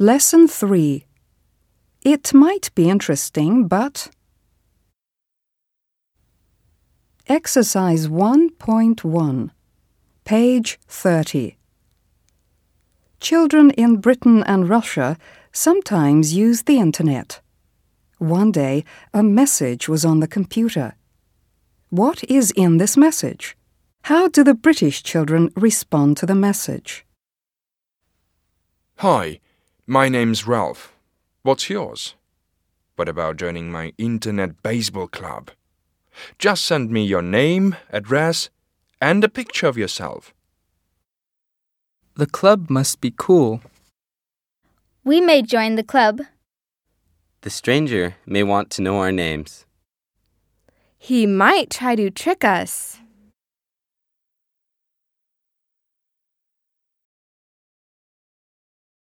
Lesson 3 It might be interesting, but. Exercise 1.1, page 30. Children in Britain and Russia sometimes use the internet. One day, a message was on the computer. What is in this message? How do the British children respond to the message? Hi, my name's Ralph. What's yours? What about joining my internet baseball club? Just send me your name, address, and a picture of yourself. The club must be cool. We may join the club. The stranger may want to know our names. He might try to trick us.